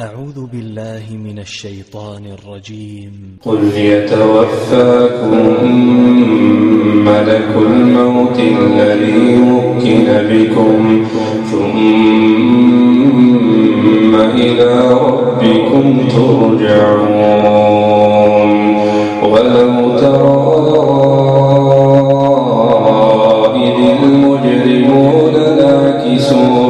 أعوذ بالله من الشيطان الرجيم. قل يتوفاكم ملك الموت الذي وكل بكم ثم إلى ربكم ترجعون. ولو ترى إذ المجرمون ناكسوا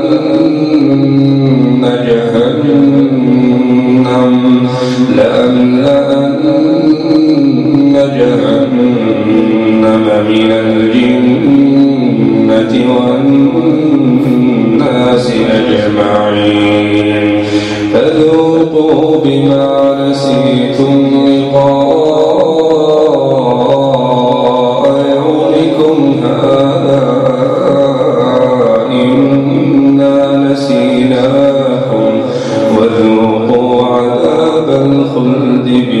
جهنم من الجنة والناس أجمعين. فذوقوا بما نسيتم لقاء يومكم هذا. إنا نسيناكم. وذوقوا عذاب الخلد بما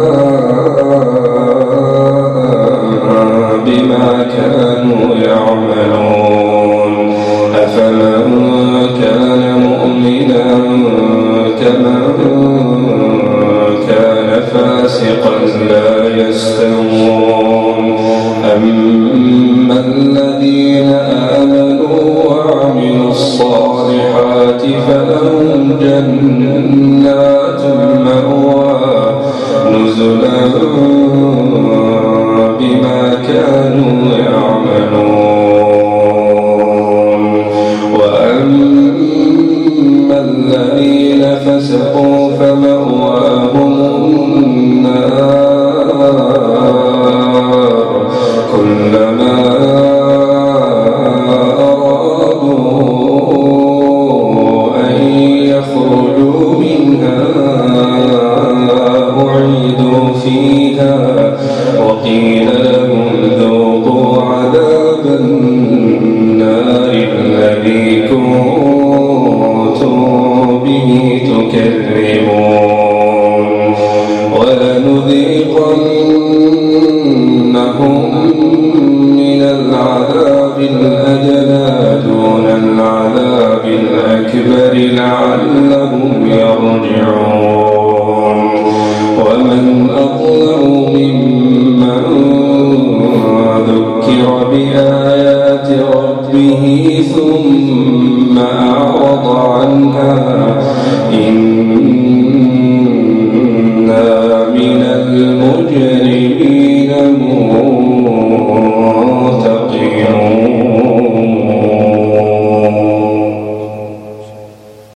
كانوا يعملون. أفمن كان مؤمنا كمن كان فاسقا لا يستوون. أما الذين فسقوا فمأواهم النار. كلما أرادوا أن يخرجوا منها أعيدوا فيها. وقيل بآيات